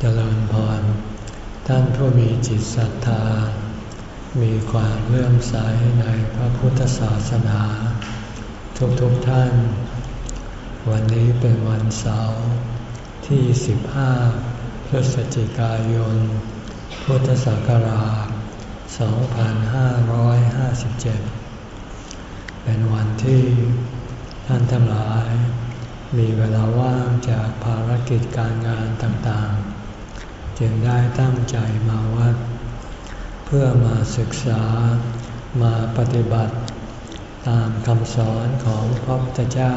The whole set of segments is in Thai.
เจริญพร ท่านผู้มีจิตศรัทธา มีความเลื่อมใสในพระพุทธศาสนา ทุกๆทท่าน วันนี้เป็นวันเสาร์ที่ 15 พฤศจิกายน พุทธศักราช 2557 เป็นวันที่ท่านทั้งหลาย มีเวลาว่างจากภารกิจการงานต่างๆ จึงได้ตั้งใจมาวัด เพื่อมาศึกษามาปฏิบัติ ตามคำสอนของพระพุทธเจ้า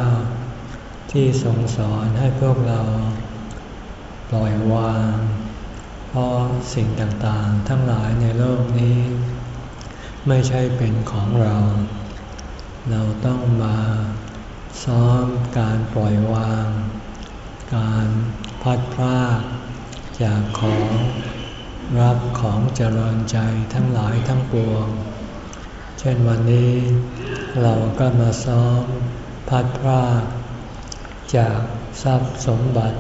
ที่ทรงสอนให้พวกเรา ปล่อยวาง เพราะสิ่งต่างๆ ทั้งหลายในโลกนี้ ไม่ใช่เป็นของเรา เราต้องมาซ้อมการปล่อยวาง การพัดพลาด จากของรับของเจริญใจทั้งหลายทั้งปวง เช่นวันนี้เราก็มาซ้อมพัดพลาดจากทรัพย์สมบัติ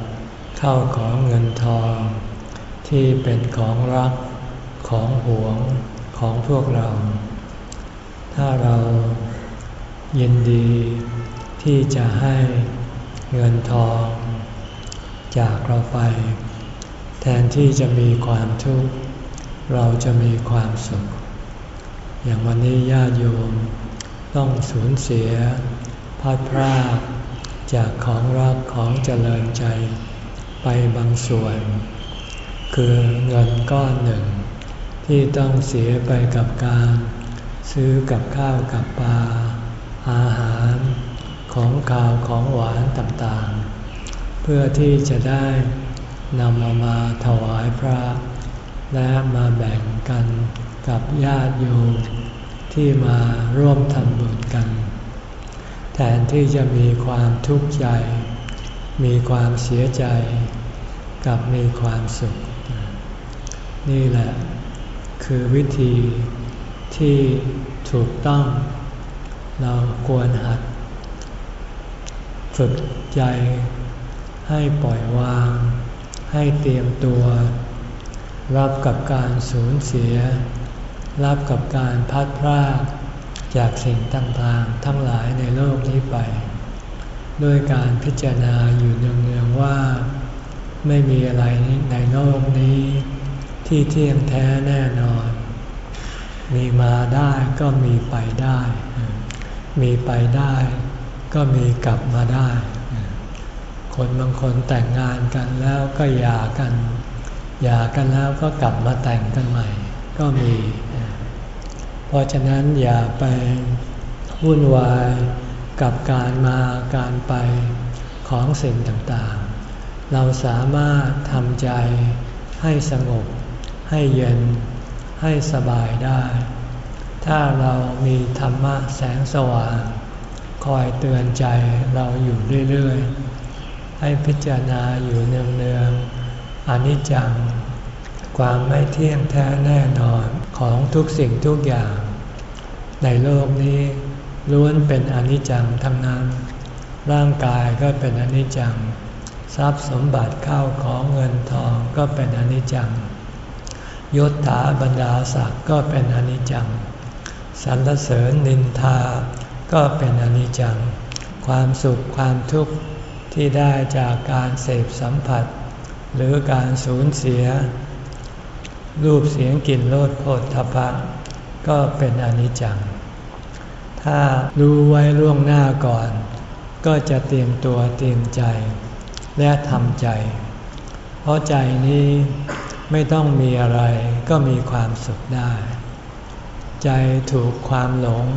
เข้าของเงินทอง ที่เป็นของรักของหวงของพวกเรา ถ้าเรายินดีที่จะให้เงินทอง จากเราไป แทนที่จะมีความทุกข์เราจะมีความสุข อย่างวันนี้ญาติโยมต้องสูญเสียพัดพรากจากของรักของเจริญใจไปบางส่วน คือเงินก้อนหนึ่ง ที่ต้องเสียไปกับการซื้อกับข้าวกับปลาอาหารของข่าวของหวานต่างๆ เพื่อที่จะได้ นำมามาถวายพระ และมาแบ่งกันกับญาติโยมที่มาร่วมทำบุญกัน แทนที่จะมีความทุกข์ใจ มีความเสียใจ กับมีความสุข นี่แหละ คือวิธีที่ถูกต้อง เราควรหัด ฝึกใจให้ปล่อยวาง ให้เตรียมตัว รับกับการสูญเสีย รับกับการพัดพรากจากสิ่งต่างๆ ทั้งหลายในโลกนี้ไป ด้วยการพิจารณาอยู่เนืองๆว่า ไม่มีอะไรในโลกนี้ ที่เที่ยงแท้แน่นอน มีมาได้ก็มีไปได้ มีไปได้ก็มีกลับมาได้ คนบางคนแต่งงานกันแล้วก็หย่ากันหย่ากันแล้วก็กลับมาแต่งกันใหม่ ก็มี เพราะฉะนั้นอย่าไปวุ่นวายกับการมาการไปของสิ่งต่างๆ เราสามารถทำใจให้สงบ ให้เย็น ให้สบายได้ ถ้าเรามีธรรมะแสงสว่าง คอยเตือนใจเราอยู่เรื่อยๆ ให้พิจารณาอยู่เนืองๆอนิจจัง ความไม่เที่ยงแท้แน่นอนของทุกสิ่งทุกอย่าง ในโลกนี้ล้วนเป็นอนิจจังทั้งนั้น ร่างกายก็เป็นอนิจจัง ทรัพย์สมบัติเข้าของเงินทองก็เป็นอนิจจังยศถาบรรดาศักดิ์ก็เป็นอนิจจัง สรรเสริญนินทา ก็เป็นอนิจจัง ความสุขความทุกข์ ที่ได้จากการเสพสัมผัส หรือการสูญเสีย รูปเสียงกลิ่นรสโผฏฐพะก็เป็นอนิจจัง ถ้ารู้ไว้ล่วงหน้าก่อน ก็จะเตรียมตัวเตรียมใจ และทำใจ เพราะใจนี้ไม่ต้องมีอะไรก็มีความสุขได้ ใจถูกความหลง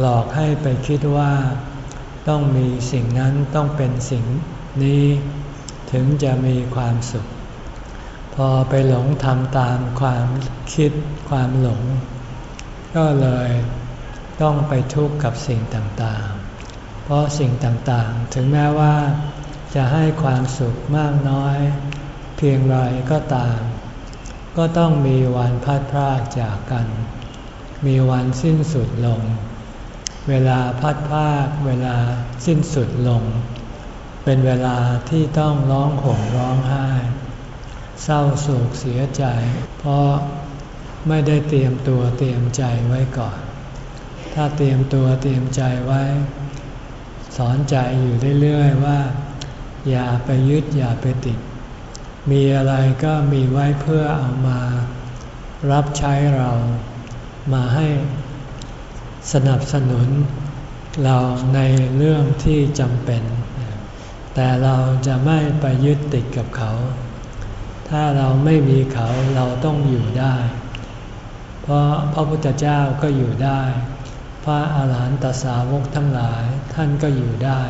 หลอกให้ไปคิดว่า ต้องมีสิ่งนั้นต้องเป็นสิ่งนี้ถึงจะมีความสุข พอไปหลงทำตามความคิดความหลง ก็เลยต้องไปทุกข์กับสิ่งต่างๆ เพราะสิ่งต่างๆ ถึงแม้ว่าจะให้ความสุขมากน้อย เพียงไรก็ตาม ก็ต้องมีวันพัดพรากจากกัน มีวันสิ้นสุดลง เวลาพัดภาคเวลาสิ้นสุดลง เป็นเวลาที่ต้องร้องห่มร้องไห้ เศร้าโศกเสียใจ เพราะไม่ได้เตรียมตัวเตรียมใจไว้ก่อน ถ้าเตรียมตัวเตรียมใจไว้ สอนใจอยู่เรื่อยๆว่า อย่าไปยึดอย่าไปติด มีอะไรก็มีไว้เพื่อเอามา รับใช้เรามาให้ สนับสนุนเราในเรื่องที่จำเป็น แต่เราจะไม่ไปยึดติดกับเขา ถ้าเราไม่มีเขาเราต้องอยู่ได้ เพราะพระพุทธเจ้าก็อยู่ได้ พระอาหารหันตสาวกทั้งหลายท่านก็อยู่ได้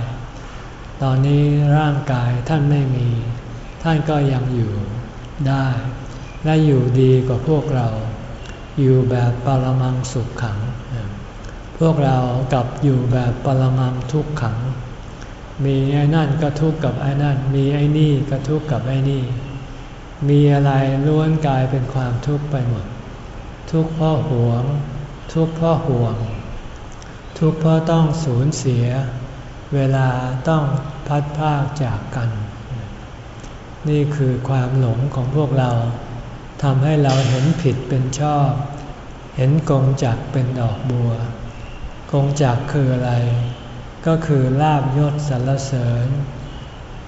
ตอนนี้ร่างกายท่านไม่มี ท่านก็ยังอยู่ได้ และอยู่ดีกว่าพวกเรา อยู่แบบปรมังสุขขัง พวกเรากับอยู่แบบปรมังทุกขัง มีไอ้นั่นก็ทุกข์กับไอ้นั่น มีไอ้นี่ก็ทุกข์กับไอ้นี่ มีอะไรล้วนกลายเป็นความทุกข์ไปหมด ทุกข์เพราะหวง ทุกข์เพราะห่วง ทุกข์เพราะต้องสูญเสีย เวลาต้องพัดพากจากกัน นี่คือความหลงของพวกเราทำให้เราเห็นผิดเป็นชอบ เห็นกงจักเป็นดอกบัว กงจักคืออะไร ก็คือลาบยศสรรเสริญ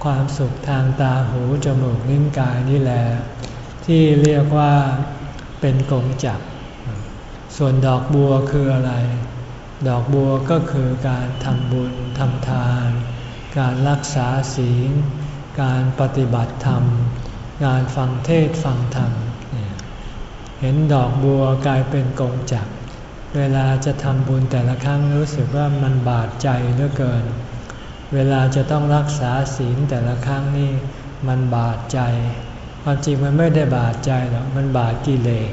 ความสุขทางตาหูจมูกลิ้นกายนี่แหละที่เรียกว่าเป็นกงจักส่วนดอกบัวคืออะไร ดอกบัวก็คือการทำบุญทำทาน การรักษาศีล การปฏิบัติธรรม การฟังเทศฟังธรรม เห็นดอกบัวกลายเป็นกงจัก เวลาจะทำบุญแต่ละครั้งรู้สึกว่ามันบาดใจเหลือเกิน เวลาจะต้องรักษาศีลแต่ละครั้งนี่มันบาดใจ ความจริงมันไม่ได้บาดใจหรอก มันบาดกิเลส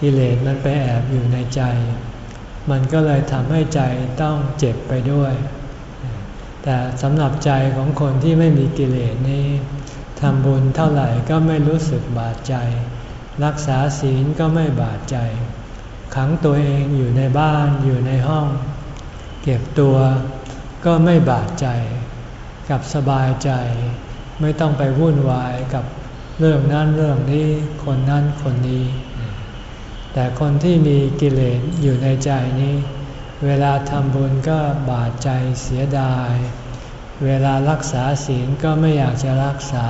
กิเลสมันไปแอบอยู่ในใจ มันก็เลยทำให้ใจต้องเจ็บไปด้วย แต่สำหรับใจของคนที่ไม่มีกิเลสนี่ทำบุญเท่าไหร่ก็ไม่รู้สึกบาดใจ รักษาศีลก็ไม่บาดใจ ขังตัวเองอยู่ในบ้านอยู่ในห้อง เก็บตัวก็ไม่บาดใจ กับสบายใจ ไม่ต้องไปวุ่นวายกับเรื่องนั้นเรื่องนี้คนนั้นคนนี้ แต่คนที่มีกิเลสอยู่ในใจนี้ เวลาทำบุญก็บาดใจเสียดาย เวลารักษาศีลก็ไม่อยากจะรักษา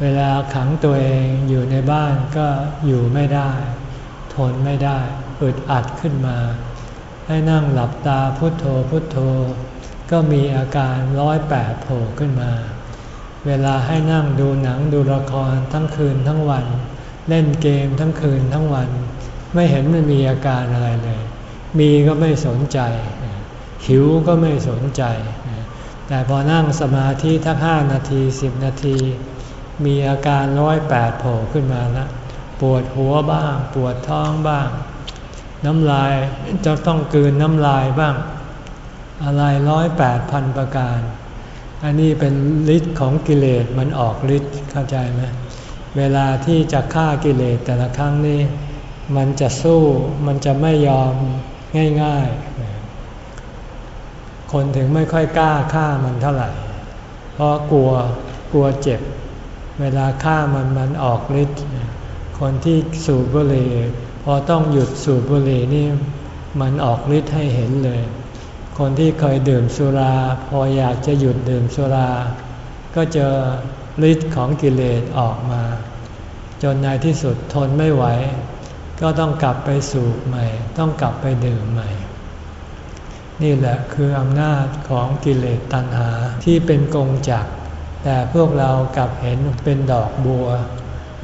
เวลาขังตัวเองอยู่ในบ้านก็อยู่ไม่ได้ นไม่ได้อึดอัดขึ้นมา ให้นั่งหลับตาพุโทโธพุโทโธ ก็มีอาการร้อยแปดโผล่ขึ้นมา เวลาให้นั่งดูหนังดูละครทั้งคืนทั้งวัน เล่นเกมทั้งคืนทั้งวัน ไม่เห็นมันมีอาการอะไรเลย มีก็ไม่สนใจ หิวก็ไม่สนใจ แต่พอนั่งสมาธิทักห้านาทีสิบนาที มีอาการร้อยแปดโผล่ขึ้นมาแล้ว ปวดหัวบ้าง ปวดท้องบ้าง น้ำลายจะต้องกืนน้ำลายบ้าง อะไรร้อยแปดพันประการ อันนี้เป็นฤทธิ์ของกิเลสมันออกฤทธิ์เข้าใจไหมเวลาที่จะฆ่ากิเลสแต่ละครั้งนี้ มันจะสู้มันจะไม่ยอมง่าย ๆ คนถึงไม่ค่อยกล้าฆ่ามันเท่าไหร่ เพราะกลัวกลัวเจ็บ เวลาฆ่ามันมันออกฤทธิ์ คนที่สูบบุหรี่พอต้องหยุดสูบบุหรี่นี่มันออกฤทธิ์ให้เห็นเลย คนที่เคยดื่มสุรา พออยากจะหยุดดื่มสุรา ก็เจอฤทธิ์ของกิเลสออกมา จนในที่สุดทนไม่ไหว ก็ต้องกลับไปสูบใหม่ ต้องกลับไปดื่มใหม่ นี่แหละคืออำนาจของกิเลสตัณหาที่เป็นกงจักแต่พวกเรากลับเห็นเป็นดอกบัว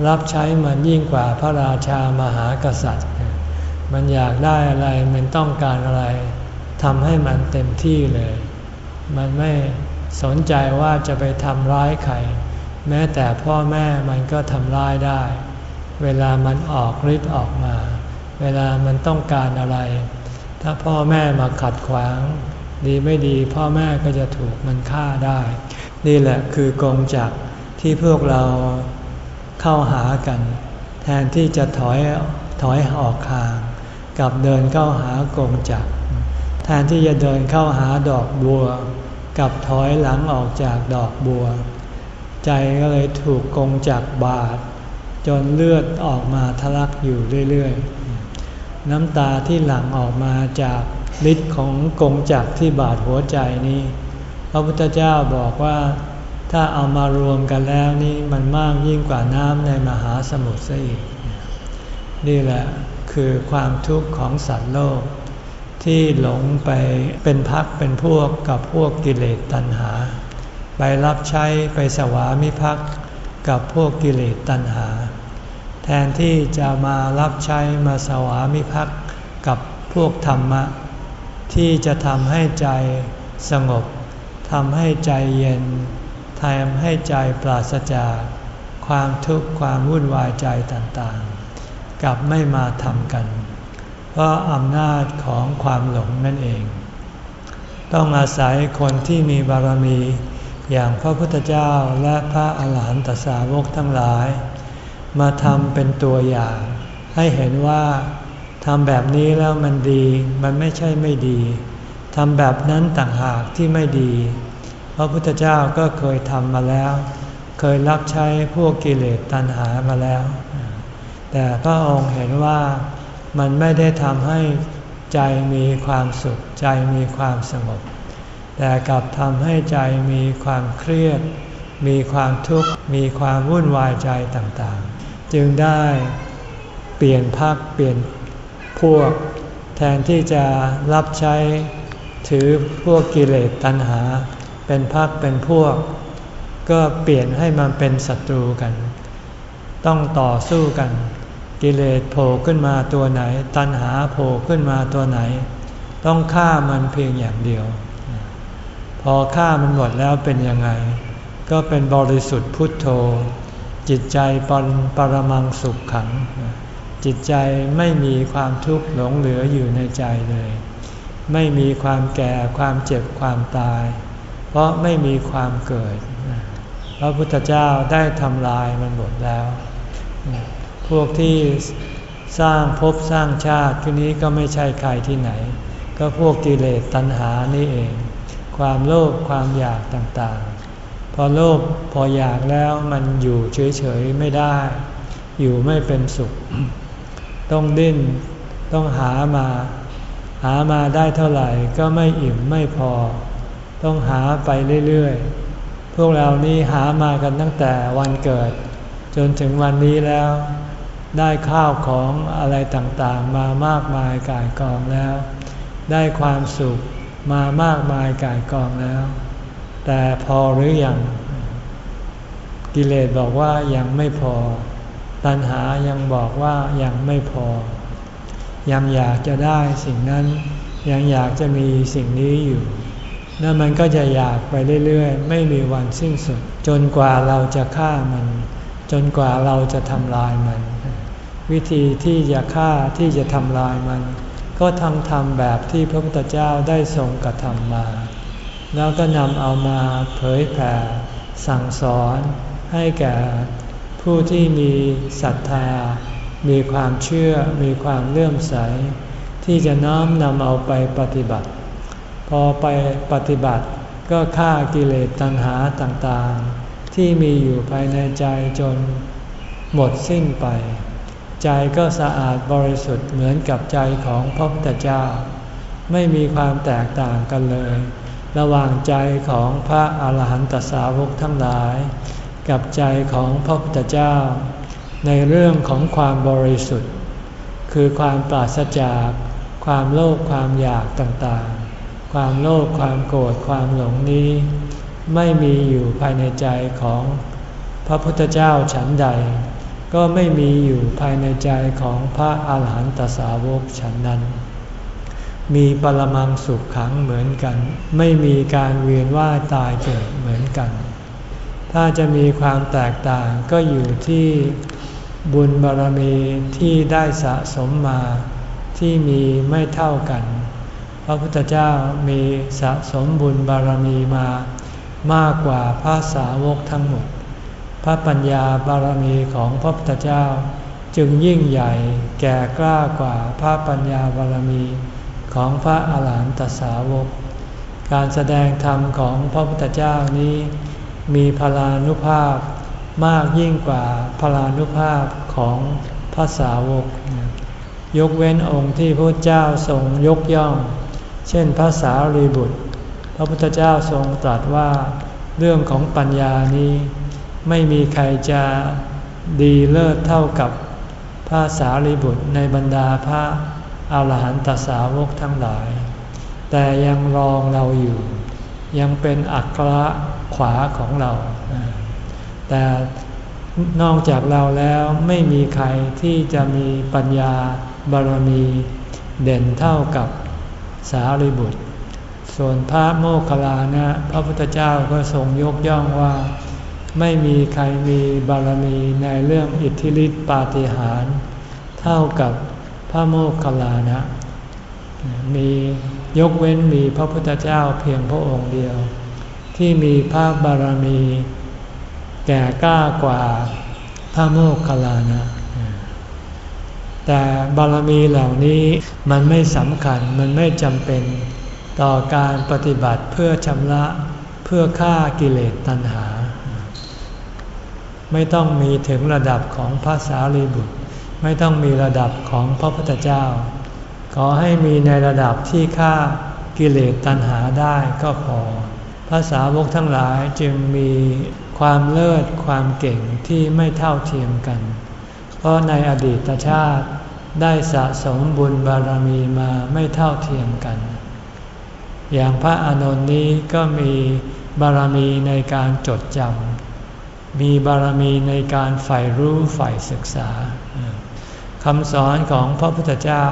รับใช้มันยิ่งกว่าพระราชามหากษัตริย์ มันอยากได้อะไรมันต้องการอะไรทำให้มันเต็มที่เลย มันไม่สนใจว่าจะไปทำร้ายใคร แม้แต่พ่อแม่มันก็ทำร้ายได้ เวลามันออกฤทธิ์ออกมา เวลามันต้องการอะไร ถ้าพ่อแม่มาขัดขวาง ดีไม่ดีพ่อแม่ก็จะถูกมันฆ่าได้ นี่แหละคือกองจักที่พวกเรา เข้าหากัน แทนที่จะถอยถอยออกห่างกับเดินเข้าหากงจักแทนที่จะเดินเข้าหาดอกบัว กับถอยหลังออกจากดอกบัว ใจก็เลยถูกกงจักบาดจนเลือดออกมาทะลักอยู่เรื่อยๆ น้ำตาที่หลั่งออกมาจากฤทธิ์ของกงจักที่บาดหัวใจนี้ พระพุทธเจ้าบอกว่า ถ้าเอามารวมกันแล้วนี่มันมากยิ่งกว่าน้ำในมหาสมุทรซะอีก นี่แหละคือความทุกข์ของสัตว์โลก ที่หลงไปเป็นพักเป็นพวกกับพวกกิเลสตัณหา ไปรับใช้ไปสวามิภักดิ์กับพวกกิเลสตัณหา แทนที่จะมารับใช้มาสวามิภักดิ์กับพวกธรรมะ ที่จะทำให้ใจสงบทำให้ใจเย็น ทำให้ใจปราศจากความทุกข์ความวุ่นวายใจต่างๆกับไม่มาทำกัน เพราะอำนาจของความหลงนั่นเอง ต้องอาศัยคนที่มีบารมี อย่างพระพุทธเจ้าและพระอาหารหันตสาวกทั้งหลาย มาทำเป็นตัวอย่าง ให้เห็นว่าทำแบบนี้แล้วมันดี มันไม่ใช่ไม่ดีทำแบบนั้นต่างหากที่ไม่ดี พระพุทธเจ้าก็เคยทำมาแล้ว เคยรับใช้พวกกิเลสตัณหามาแล้ว แต่พระองค์เห็นว่ามันไม่ได้ทำให้ใจมีความสุขใจมีความสงบ แต่กลับทำให้ใจมีความเครียด มีความทุกข์ มีความวุ่นวายใจต่างๆ จึงได้เปลี่ยนพักเปลี่ยนพวก แทนที่จะรับใช้ถือพวกกิเลสตัณหา เป็นพักเป็นพวก ก็เปลี่ยนให้มันเป็นศัตรูกัน ต้องต่อสู้กัน กิเลสโผล่ขึ้นมาตัวไหน ตัณหาโผล่ขึ้นมาตัวไหน ต้องฆ่ามันเพียงอย่างเดียว พอฆ่ามันหมดแล้วเป็นยังไง ก็เป็นบริสุทธิ์พุทโธ จิตใจปรปรมังสุขขัง จิตใจไม่มีความทุกข์หลงเหลืออยู่ในใจเลย ไม่มีความแก่ความเจ็บความตาย เพราะไม่มีความเกิด พระพุทธเจ้าได้ทำลายมันหมดแล้ว พวกที่สร้างภพสร้างชาติที่นี้ก็ไม่ใช่ใครที่ไหน ก็พวกกิเลสตัณหานี่เอง ความโลภความอยากต่างๆ พอโลภพออยากแล้วมันอยู่เฉยๆไม่ได้ อยู่ไม่เป็นสุข ต้องดิ้นต้องหามา หามาได้เท่าไหร่ก็ไม่อิ่มไม่พอ ต้องหาไปเรื่อยๆ พวกเรานี่หามากันตั้งแต่วันเกิด จนถึงวันนี้แล้ว ได้ข้าวของอะไรต่างๆ มามากมายกายกองแล้ว ได้ความสุขมามากมายกายกองแล้ว แต่พอหรืออยังกิเลสบอกว่ายังไม่พอ ตัณหายังบอกว่ายังไม่พอ ยังอยากจะได้สิ่งนั้นยังอยากจะมีสิ่งนี้อยู่ นั่นมันก็จะอยากไปเรื่อยๆ ไม่มีวันสิ้นสุด จนกว่าเราจะฆ่ามัน จนกว่าเราจะทำลายมัน วิธีที่จะฆ่าที่จะทำลายมัน ก็ทำทำแบบที่พระพุทธเจ้าได้ทรงกระทำมา แล้วก็นำเอามาเผยแผ่สั่งสอนให้แก่ผู้ที่มีศรัทธา มีความเชื่อ มีความเลื่อมใส ที่จะน้อมนำเอาไปปฏิบัติ พอไปปฏิบัติก็ฆ่ากิเลสตัณหาต่างๆ ที่มีอยู่ภายในใจจนหมดสิ้นไป ใจก็สะอาดบริสุทธิ์เหมือนกับใจของพระพุทธเจ้า ไม่มีความแตกต่างกันเลย ระหว่างใจของพระอาหารหันตสาวกทั้งหลาย กับใจของพระพุทธเจ้า ในเรื่องของความบริสุทธิ์ คือความปราศจากความโลภความอยากต่างๆ ความโลภความโกรธความหลงนี้ ไม่มีอยู่ภายในใจของพระพุทธเจ้าฉันใด ก็ไม่มีอยู่ภายในใจของพระอาหารหันตสาวกฉันนั้น มีปรมังสุขขังเหมือนกัน ไม่มีการเวียนว่ายตายเกิดเหมือนกัน ถ้าจะมีความแตกต่างก็อยู่ที่บุญบารมีที่ได้สะสมมาที่มีไม่เท่ากัน พระพุทธเจ้ามีสะสมบุญบารมีมามากกว่าพระสาวกทั้งหมด พระปัญญาบารมีของพระพุทธเจ้า จึงยิ่งใหญ่แก่กล้ากว่าพระปัญญาบารมีของพระอาหารหันตสาวก การแสดงธรรมของพระพุทธเจ้านี้ มีพลานุภาพมากยิ่งกว่าพลานุภาพของภาษาวก ยกเว้นองค์ที่พระเจ้าทรงยกย่อง เช่นภาษารีบุตร พระพุทธเจ้าทรงตรัสว่า เรื่องของปัญญานี้ ไม่มีใครจะดีเลิศเท่ากับภาษารีบุตรในบรรดาพระอาหารหันตสาวกทั้งหลาย แต่ยังรองเราอยู่ ยังเป็นอัคระขวาของเรา แต่นอกจากเราแล้วไม่มีใครที่จะมีปัญญาบารมีเด่นเท่ากับ สารีบุตร ส่วนพระโมคคัลลานะ พระพุทธเจ้าก็ทรงยกย่องว่า ไม่มีใครมีบารมีในเรื่องอิทธิฤทธิปาฏิหาริย์เท่ากับพระโมคคัลลานะ มียกเว้นมีพระพุทธเจ้าเพียงพระองค์เดียว ที่มีพระบารมี แก่กล้ากว่าพระโมคคัลลานะ แต่บารมีเหล่านี้มันไม่สำคัญมันไม่จำเป็นต่อการปฏิบัติเพื่อชำระเพื่อฆ่ากิเลสตัณหา ไม่ต้องมีถึงระดับของพระสารีบุตร ไม่ต้องมีระดับของพระพุทธเจ้า ขอให้มีในระดับที่ฆ่ากิเลสตัณหาได้ก็พอภาษาวกทั้งหลายจึงมีความเลิศความเก่งที่ไม่เท่าเทียมกันเราะในอดีตชาติได้สะสมบุญบารมีมาไม่เท่าเทียมกัน อย่างพระอานนท์นี้ก็มีบารมีในการจดจำ มีบารมีในการใฝ่รู้ใฝ่ศึกษาคำสอนของพระพุทธเจ้า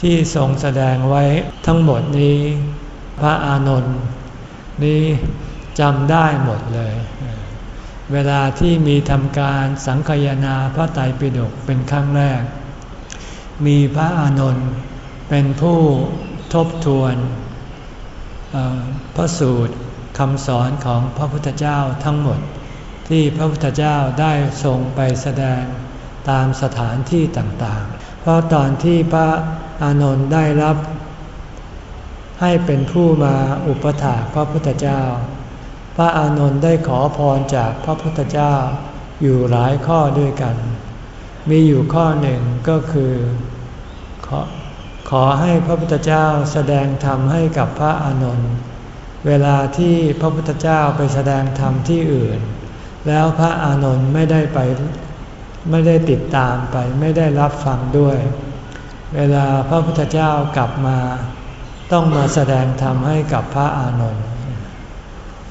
ที่ทรงแสดงไว้ทั้งหมดนี้พระอานนท์นี้จำได้หมดเลย เวลาที่มีทำการสังคยนาพระไตรปิฎกเป็นครั้งแรก มีพระอานนท์เป็นผู้ทบทวนพระสูตรคำสอนของพระพุทธเจ้าทั้งหมด ที่พระพุทธเจ้าได้ทรงไปแสดงตามสถานที่ต่างๆ เพราะตอนที่พระอานนท์ได้รับ ให้เป็นผู้มาอุปถากพระพุทธเจ้า พระอานนท์ได้ขอพรจากพระพุทธเจ้าอยู่หลายข้อด้วยกัน มีอยู่ข้อหนึ่งก็คือ ขอขอให้พระพุทธเจ้าแสดงธรรมให้กับพระอานนท์เวลาที่พระพุทธเจ้าไปแสดงธรรมที่อื่น แล้วพระอานนท์ไม่ได้ไปไม่ได้ติดตามไปไม่ได้รับฟังด้วย เวลาพระพุทธเจ้ากลับมา ต้องมาแสดงธรรมให้กับพระอานนท์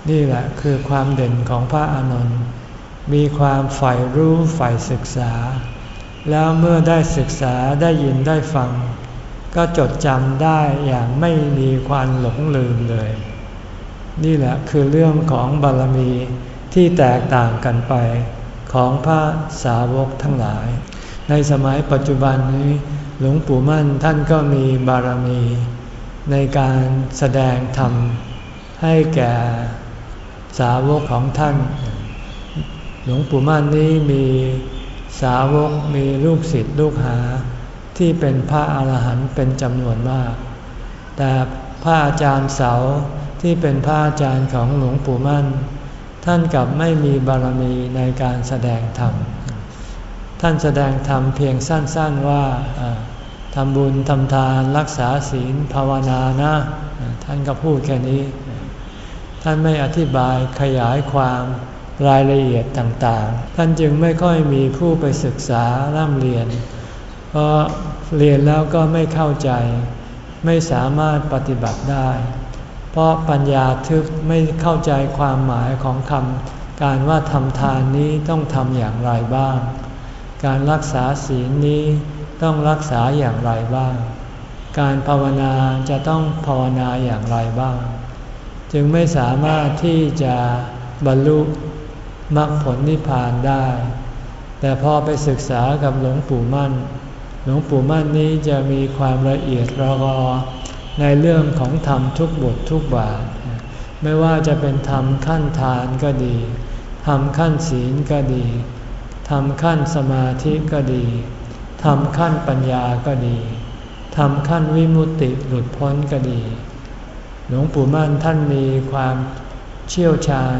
นี่แหละคือความเด่นของพระอานนท์มีความใฝ่รู้ใฝ่ศึกษา แล้วเมื่อได้ศึกษาได้ยินได้ฟัง ก็จดจำได้อย่างไม่มีความหลงลืมเลย นี่แหละคือเรื่องของบารมีที่แตกต่างกันไปของพระสาวกทั้งหลาย ในสมัยปัจจุบันนี้หลวงปู่มั่นท่านก็มีบารมี ในการแสดงธรรมให้แก่ สาวกของท่าน หลวงปู่มั่นนี้มีสาวกมีลูกศิษย์ลูกหา ที่เป็นพระอาหารหันต์เป็นจำนวนมาก แต่พระอาจารย์เสาที่เป็นพระอาจารย์ของหลวงปู่มั่น ท่านกับไม่มีบารมีในการแสดงธรรม ท่านแสดงธรรมเพียงสั้นๆว่าทำบุญทำทานรักษาศีลภาวนานะ ท่านก็พูดแค่นี้ ท่านไม่อธิบายขยายความรายละเอียดต่างๆ ท่านจึงไม่ค่อยมีผู้ไปศึกษาร่ำเรียน เพราะเรียนแล้วก็ไม่เข้าใจ ไม่สามารถปฏิบัติได้ เพราะปัญญาทึบไม่เข้าใจความหมายของคำการว่าทำทานนี้ต้องทำอย่างไรบ้าง การรักษาศีลนี้ต้องรักษาอย่างไรบ้าง การภาวนาจะต้องภาวนาอย่างไรบ้าง จึงไม่สามารถที่จะบรรลุมรรคผลนิพพานได้ แต่พอไปศึกษากับหลวงปู่มั่น หลวงปู่มั่นนี้จะมีความละเอียดระกอในเรื่องของธรรมทุกบททุกบาท ไม่ว่าจะเป็นธรรมขั้นทานก็ดี ธรรมขั้นศีลก็ดี ธรรมขั้นสมาธิก็ดีทำขั้นปัญญาก็ดีทำขั้นวิมุตติหลุดพ้นก็ดี ลวงปู่มั่นท่านมีความเชี่ยวชาญ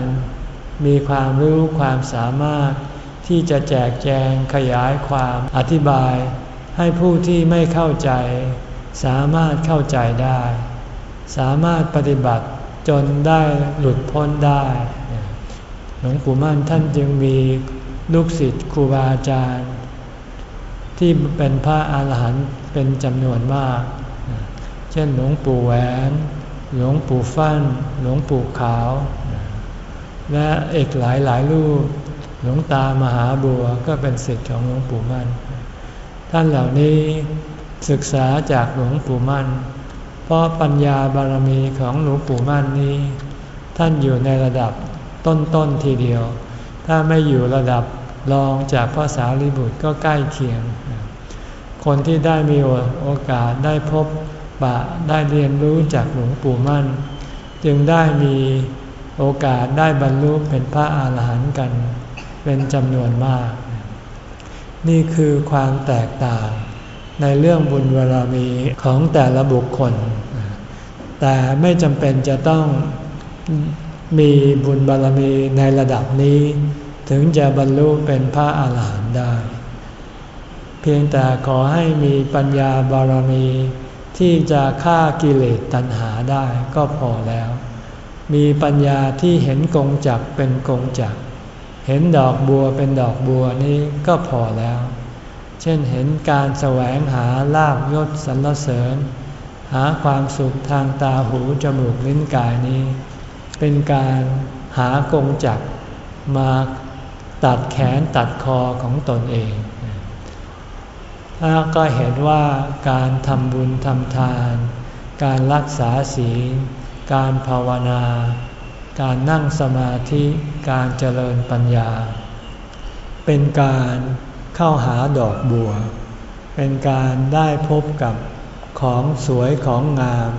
มีความรู้ความสามารถที่จะแจกแจงขยายความอธิบาย ให้ผู้ที่ไม่เข้าใจ สามารถเข้าใจได้ สามารถปฏิบัติจนได้หลุดพ้นได้หลวงปู่มั่นท่านจึงมีลูกศิษย์ครูบาอาจารย์ ที่เป็นพระอาหารหันต์เป็นจำนวนมาก เช่นหลวงปู่แหวน หลวงปู่ฟั่น หลวงปู่ขาว และเอกหลายหลายรูป หลวงตามหาบัวก็เป็นศิษย์ของหลวงปู่มั่น ท่านเหล่านี้ศึกษาจากหลวงปู่มั่น เพราะปัญญาบารมีของหลวงปู่มั่นนี้ ท่านอยู่ในระดับต้นๆทีเดียว ถ้าไม่อยู่ระดับรองจากพระสารีบุตรก็ใกล้เคียง คนที่ได้มีโอกาสได้พบ ปะได้เรียนรู้จากหลวงปู่มั่น จึงได้มีโอกาสได้บรรลุเป็นพระอาหารหันต์กัน เป็นจำนวนมาก นี่คือความแตกต่างในเรื่องบุญบารมีของแต่ละบุคคล แต่ไม่จำเป็นจะต้องมีบุญบารมีในระดับนี้ ถึงจะบรรลุเป็นพระอาหารหันต์ได้ เพียงแต่ขอให้มีปัญญาบารมี ที่จะฆ่ากิเลสตัณหาได้ก็พอแล้ว มีปัญญาที่เห็นกงจักเป็นกงจัก เห็นดอกบัวเป็นดอกบัวนี้ก็พอแล้ว เช่นเห็นการแสวงหาลาบยศสรรเสริญ หาความสุขทางตาหูจมูกลิ้นกายนี้ เป็นการหากงจักมาตัดแขนตัดคอของตนเอง แล้วก็เห็นว่าการทำบุญทำทาน การรักษาศีล การภาวนา การนั่งสมาธิ การเจริญปัญญา เป็นการเข้าหาดอกบัว เป็นการได้พบกับของสวยของงาม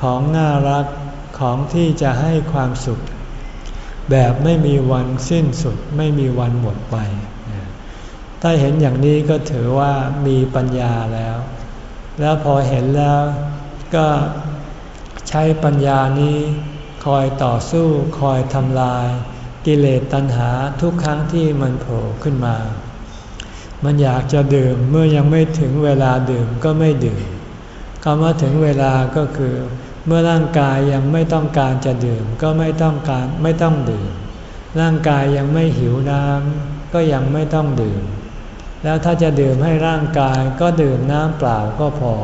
ของน่ารักของที่จะให้ความสุข แบบไม่มีวันสิ้นสุดไม่มีวันหมดไป ถ้าเห็นอย่างนี้ก็ถือว่ามีปัญญาแล้ว แล้วพอเห็นแล้วก็ใช้ปัญญานี้คอยต่อสู้คอยทำลาย กิเลสตัณหาทุกครั้งที่มันโผล่ขึ้นมา มันอยากจะดื่มเมื่อยังไม่ถึงเวลาดื่มก็ไม่ดื่มคำว่าถึงเวลาก็คือ เมื่อร่างกายยังไม่ต้องการจะดื่มก็ไม่ต้องการไม่ต้องดื่ม ร่างกายยังไม่หิวน้ำก็ยังไม่ต้องดื่ม แล้วถ้าจะดื่มให้ร่างกายก็ดื่มน้ำเปล่าก็พอ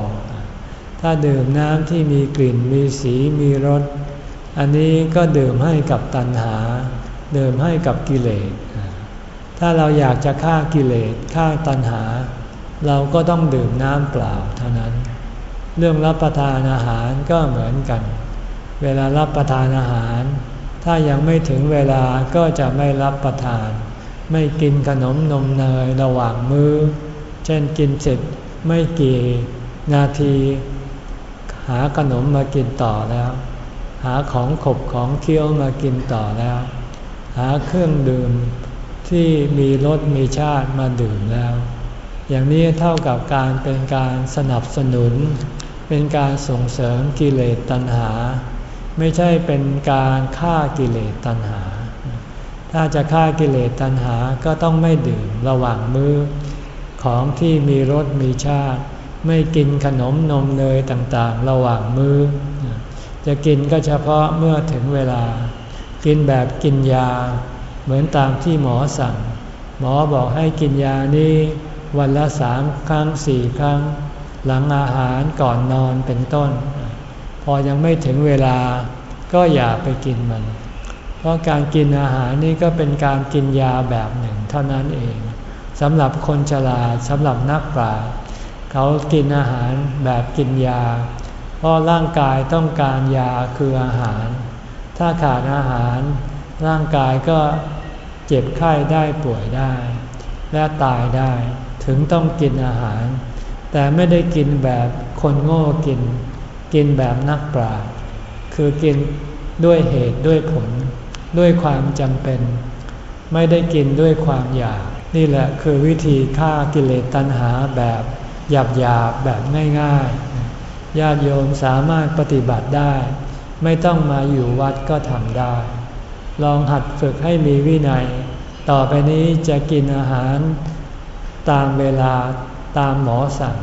ถ้าดื่มน้ำที่มีกลิ่นมีสีมีรส อันนี้ก็ดื่มให้กับตัณหา ดื่มให้กับกิเลส ถ้าเราอยากจะฆ่ากิเลสฆ่าตัณหา เราก็ต้องดื่มน้ำเปล่าเท่านั้น เรื่องรับประทานอาหารก็เหมือนกัน เวลารับประทานอาหาร ถ้ายังไม่ถึงเวลาก็จะไม่รับประทาน ไม่กินขนมนมเนยระหว่างมือ้อ เช่นกินเสร็จไม่กี่นาที หาขนมมากินต่อแล้ว หาของขบของเคี้ยวมากินต่อแล้ว หาเครื่องดื่มที่มีรสมีชาติมาดื่มแล้ว อย่างนี้เท่ากับการเป็นการสนับสนุน เป็นการส่งเสริมกิเลสตัณหา ไม่ใช่เป็นการฆ่ากิเลสตัณหา ถ้าจะฆ่ากิเลสตัณหาก็ต้องไม่ดื่มระหว่างมือ้อ ของที่มีรสมีชาติ ไม่กินขนมนมเนยต่างๆ ระหว่างมือ้อ จะกินก็เฉพาะเมื่อถึงเวลา กินแบบกินยา เหมือนตามที่หมอสั่ง หมอบอกให้กินยานี้วันละสามครั้งสี่ครั้ง หลังอาหารก่อนนอนเป็นต้น พอยังไม่ถึงเวลาก็อย่าไปกินมัน เพราะการกินอาหารนี่ก็เป็นการกินยาแบบหนึ่งเท่านั้นเองสำหรับคนฉลาดสำหรับนักปราชญ์เขากินอาหารแบบกินยา เพราะร่างกายต้องการยาคืออาหาร ถ้าขาดอาหาร ร่างกายก็เจ็บไข้ได้ป่วยได้ และตายได้ถึงต้องกินอาหาร แต่ไม่ได้กินแบบคนโง่กิน กินแบบนักปราชญ์คือกินด้วยเหตุด้วยผล ด้วยความจำเป็น ไม่ได้กินด้วยความอยาก นี่แหละคือวิธีฆ่ากิเลสตัณหาแบบหยาบหยาบแบบง่ายๆญาติโยมสามารถปฏิบัติได้ ไม่ต้องมาอยู่วัดก็ทำได้ ลองหัดฝึกให้มีวินัย ต่อไปนี้จะกินอาหารตามเวลาตามหมอสั่ง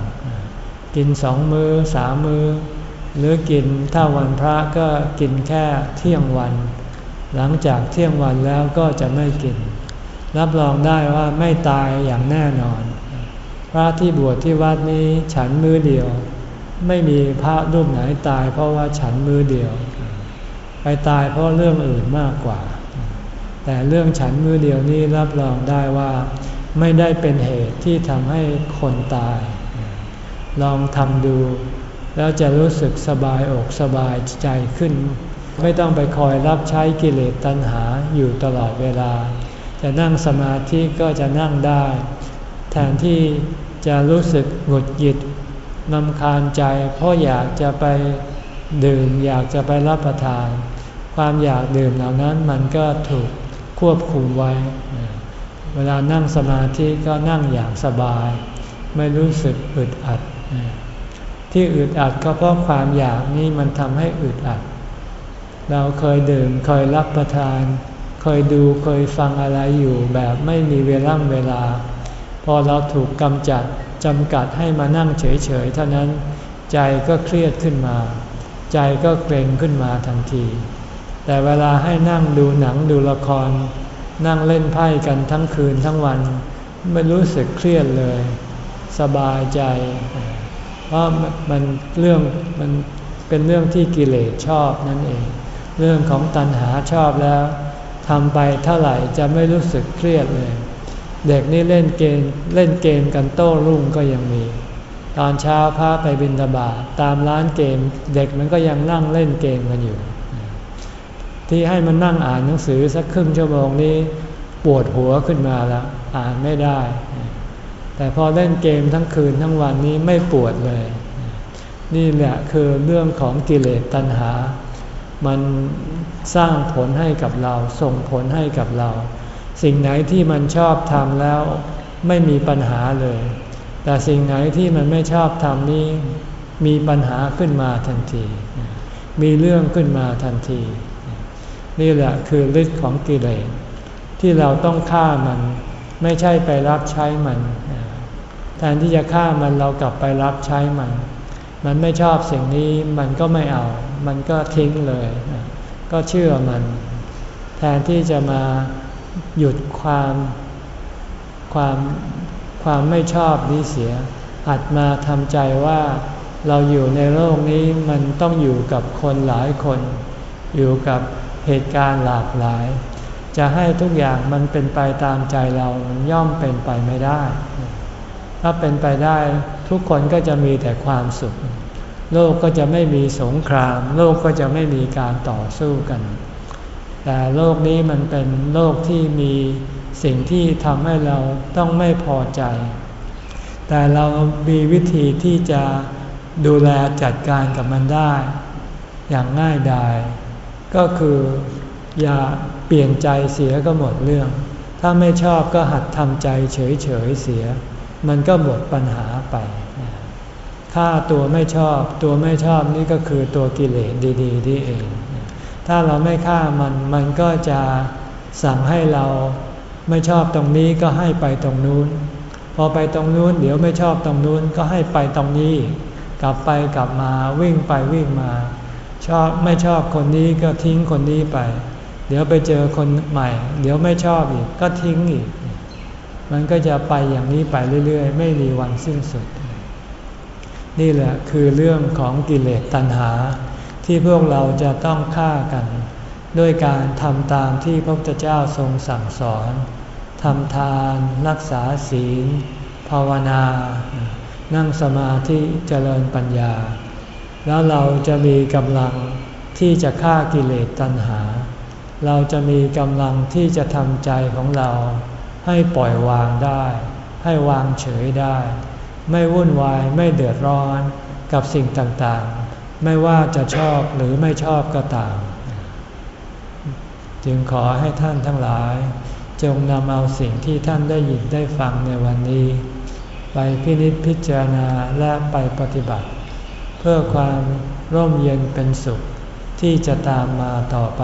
กินสองมือสามมือหรือกินถ้าวันพระก็กินแค่เที่ยงวัน หลังจากเที่ยงวันแล้วก็จะไม่กิน รับรองได้ว่าไม่ตายอย่างแน่นอน พระที่บวชที่วัดนี้ฉันมือเดียว ไม่มีพระรูปไหนตายเพราะว่าฉันมือเดียว ไปตายเพราะเรื่องอื่นมากกว่า แต่เรื่องฉันมือเดียวนี้รับรองได้ว่า ไม่ได้เป็นเหตุที่ทำให้คนตาย ลองทำดู แล้วจะรู้สึกสบายอกสบายใจขึ้น ไม่ต้องไปคอยรับใช้กิเลสตัณหาอยู่ตลอดเวลา จะนั่งสมาธิก็จะนั่งได้ แทนที่จะรู้สึกหงุดหงิดนำคาญใจ เพราะอยากจะไปดื่มอยากจะไปรับประทาน ความอยากดื่มเหล่านั้นมันก็ถูกควบคุมไว้ เวลานั่งสมาธิก็นั่งอย่างสบาย ไม่รู้สึกอึดอัด ที่อึดอัดก็เพราะความอยากนี้มันทำให้อึดอัด เราเคยดื่มเคยรับประทาน เคยดูเคยฟังอะไรอยู่แบบไม่มีเวลาเวลา พอเราถูกกำจัดจำกัดให้มานั่งเฉยๆเท่านั้น ใจก็เครียดขึ้นมา ใจก็เกรงขึ้นมาทันที แต่เวลาให้นั่งดูหนังดูละคร นั่งเล่นไพ่กันทั้งคืนทั้งวัน ไม่รู้สึกเครียดเลย สบายใจ เพราะมันเรื่องมันเป็นเรื่องที่กิเลสชอบนั่นเอง เรื่องของตัณหาชอบแล้วทำไปเท่าไหร่จะไม่รู้สึกเครียดเลย เด็กนี่เล่นเกมเล่นเกมกันโต้รุ่งก็ยังมี ตอนเช้าพาไปบินตาบาตามร้านเกม เด็กมันก็ยังนั่งเล่นเกมกันอยู่ ที่ให้มันนั่งอ่านหนังสือสักครึ่งชั่วโมงนี้ปวดหัวขึ้นมาแล้วอ่านไม่ได้ แต่พอเล่นเกมทั้งคืนทั้งวันนี้ไม่ปวดเลย นี่แหละคือเรื่องของกิเลสตัณหา มันสร้างผลให้กับเรา ส่งผลให้กับเรา สิ่งไหนที่มันชอบทำแล้วไม่มีปัญหาเลย แต่สิ่งไหนที่มันไม่ชอบทำนี้มีปัญหาขึ้นมาทันที มีเรื่องขึ้นมาทันที นี่แหละคือฤทธิ์ของกิเลสที่เราต้องฆ่ามัน ไม่ใช่ไปรับใช้มัน แทนที่จะฆ่ามันเรากลับไปรับใช้มัน มันไม่ชอบสิ่งนี้มันก็ไม่เอา มันก็ทิ้งเลย ก็เชื่อมัน แทนที่จะมาหยุดความความความไม่ชอบนี้เสียหัดมาทำใจว่าเราอยู่ในโลกนี้มันต้องอยู่กับคนหลายคน อยู่กับเหตุการณ์หลากหลาย จะให้ทุกอย่างมันเป็นไปตามใจเรา มันย่อมเป็นไปไม่ได้ ถ้าเป็นไปได้ ทุกคนก็จะมีแต่ความสุข โลกก็จะไม่มีสงคราม โลกก็จะไม่มีการต่อสู้กัน แต่โลกนี้มันเป็นโลกที่มีสิ่งที่ทำให้เราต้องไม่พอใจ แต่เรามีวิธีที่จะดูแลจัดการกับมันได้ อย่างง่ายดายก็คืออย่าเปลี่ยนใจเสียก็หมดเรื่อง ถ้าไม่ชอบก็หัดทำใจเฉยๆเสีย มันก็หมดปัญหาไปฆ่าตัวไม่ชอบ ตัวไม่ชอบนี่ก็คือตัวกิเลสดีๆนี่เอง ถ้าเราไม่ฆ่ามันมันก็จะสั่งให้เราไม่ชอบตรงนี้ก็ให้ไปตรงนู้น พอไปตรงนู้น เดี๋ยวไม่ชอบตรงนู้นก็ให้ไปตรงนี้ กลับไปกลับมาวิ่งไปวิ่งมา ชอบไม่ชอบคนนี้ก็ทิ้งคนนี้ไป เดี๋ยวไปเจอคนใหม่ เดี๋ยวไม่ชอบอีกก็ทิ้งอีก มันก็จะไปอย่างนี้ไปเรื่อยๆ ไม่มีวันสิ้นสุด นี่แหละคือเรื่องของกิเลสตัณหา ที่พวกเราจะต้องฆ่ากัน ด้วยการทำตามที่พระพุทธเจ้าทรงสั่งสอนทำทาน รักษาศีล ภาวนา นั่งสมาธิเจริญปัญญา แล้วเราจะมีกำลังที่จะฆ่ากิเลสตัณหา เราจะมีกำลังที่จะทำใจของเรา ให้ปล่อยวางได้ ให้วางเฉยได้ ไม่วุ่นวายไม่เดือดร้อนกับสิ่งต่างๆ ไม่ว่าจะชอบหรือไม่ชอบก็ตาม จึงขอให้ท่านทั้งหลาย จงนำเอาสิ่งที่ท่านได้ยินได้ฟังในวันนี้ ไปพินิจพิจารณาและไปปฏิบัติ เพื่อความร่มเย็นเป็นสุขที่จะตามมาต่อไป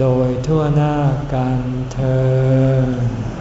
โดยทั่วหน้ากันเธอ